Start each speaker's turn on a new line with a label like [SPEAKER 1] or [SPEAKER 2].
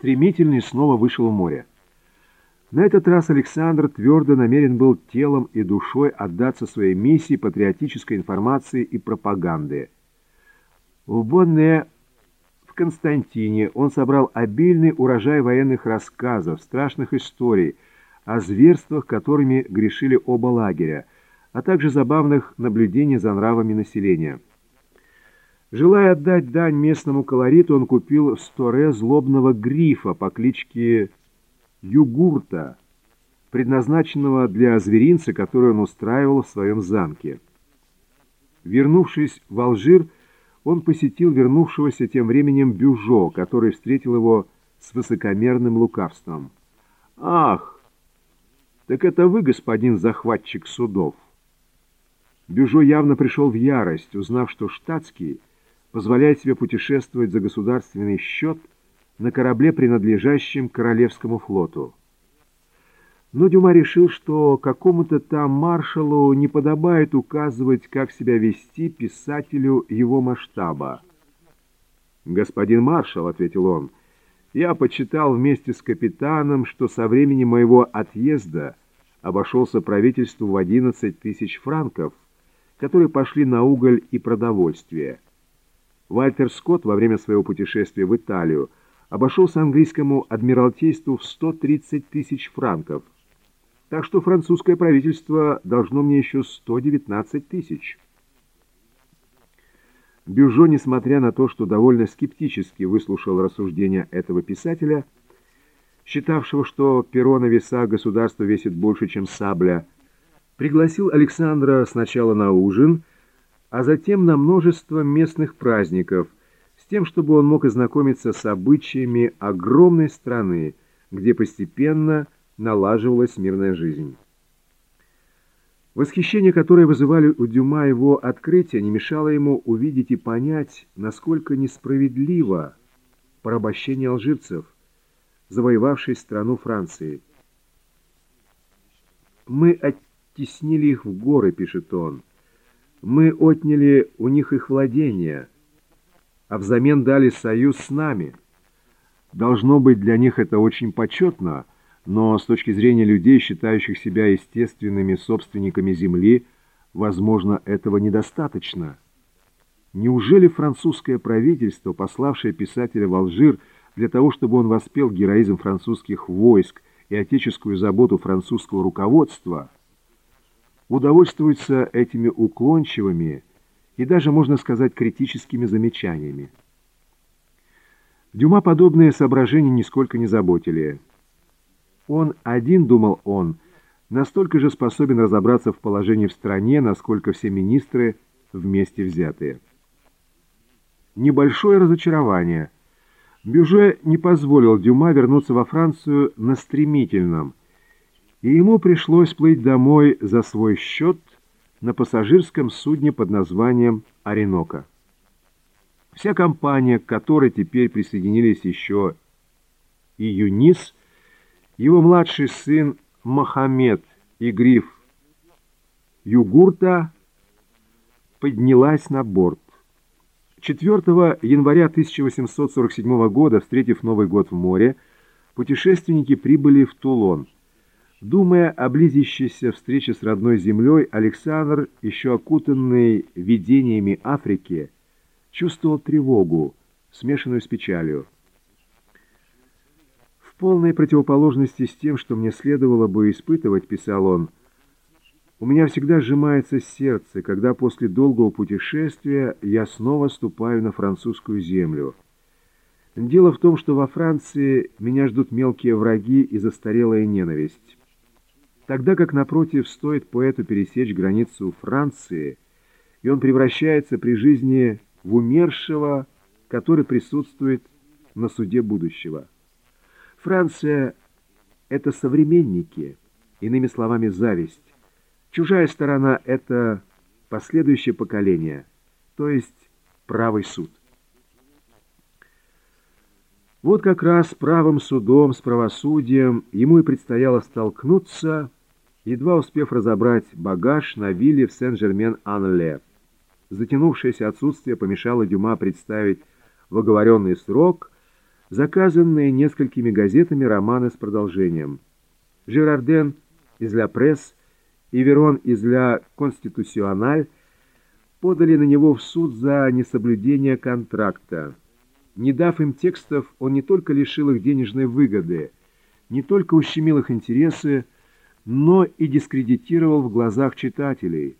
[SPEAKER 1] стремительный снова вышел в море. На этот раз Александр твердо намерен был телом и душой отдаться своей миссии патриотической информации и пропаганды. В Бонне, в Константине, он собрал обильный урожай военных рассказов, страшных историй о зверствах, которыми грешили оба лагеря, а также забавных наблюдений за нравами населения. Желая отдать дань местному колориту, он купил в Сторе злобного грифа по кличке Югурта, предназначенного для зверинца, который он устраивал в своем замке. Вернувшись в Алжир, он посетил вернувшегося тем временем Бюжо, который встретил его с высокомерным лукавством. «Ах, так это вы, господин захватчик судов!» Бюжо явно пришел в ярость, узнав, что штатский позволяет себе путешествовать за государственный счет на корабле, принадлежащем Королевскому флоту. Но Дюма решил, что какому-то там маршалу не подобает указывать, как себя вести писателю его масштаба. «Господин маршал», — ответил он, — «я почитал вместе с капитаном, что со времени моего отъезда обошелся правительству в 11 тысяч франков, которые пошли на уголь и продовольствие». Вальтер Скотт во время своего путешествия в Италию обошелся английскому адмиралтейству в 130 тысяч франков, так что французское правительство должно мне еще 119 тысяч. Бюжо, несмотря на то, что довольно скептически выслушал рассуждения этого писателя, считавшего, что перо на весах государства весит больше, чем сабля, пригласил Александра сначала на ужин, а затем на множество местных праздников, с тем, чтобы он мог ознакомиться с обычаями огромной страны, где постепенно налаживалась мирная жизнь. Восхищение, которое вызывали у Дюма его открытия, не мешало ему увидеть и понять, насколько несправедливо порабощение алжирцев, завоевавшей страну Франции. «Мы оттеснили их в горы», — пишет он, — мы отняли у них их владения, а взамен дали союз с нами. Должно быть, для них это очень почетно, но с точки зрения людей, считающих себя естественными собственниками земли, возможно, этого недостаточно. Неужели французское правительство, пославшее писателя в Алжир для того, чтобы он воспел героизм французских войск и отеческую заботу французского руководства – удовольствуются этими уклончивыми и даже, можно сказать, критическими замечаниями. Дюма подобные соображения нисколько не заботили. Он один, думал он, настолько же способен разобраться в положении в стране, насколько все министры вместе взятые. Небольшое разочарование. Бюже не позволил Дюма вернуться во Францию на стремительном, и ему пришлось плыть домой за свой счет на пассажирском судне под названием «Оренока». Вся компания, к которой теперь присоединились еще и Юнис, его младший сын Мохаммед и Гриф Югурта, поднялась на борт. 4 января 1847 года, встретив Новый год в море, путешественники прибыли в Тулон – Думая о близящейся встрече с родной землей, Александр, еще окутанный видениями Африки, чувствовал тревогу, смешанную с печалью. «В полной противоположности с тем, что мне следовало бы испытывать, — писал он, — у меня всегда сжимается сердце, когда после долгого путешествия я снова ступаю на французскую землю. Дело в том, что во Франции меня ждут мелкие враги и застарелая ненависть». Тогда как, напротив, стоит поэту пересечь границу Франции, и он превращается при жизни в умершего, который присутствует на суде будущего. Франция — это современники, иными словами, зависть. Чужая сторона — это последующее поколение, то есть правый суд. Вот как раз правым судом, с правосудием ему и предстояло столкнуться – едва успев разобрать багаж на вилле в Сен-Жермен-Ан-Ле. Затянувшееся отсутствие помешало Дюма представить в оговоренный срок заказанные несколькими газетами романы с продолжением. Жерарден из «Ля Пресс» и Верон из «Ля Конституциональ» подали на него в суд за несоблюдение контракта. Не дав им текстов, он не только лишил их денежной выгоды, не только ущемил их интересы, но и дискредитировал в глазах читателей –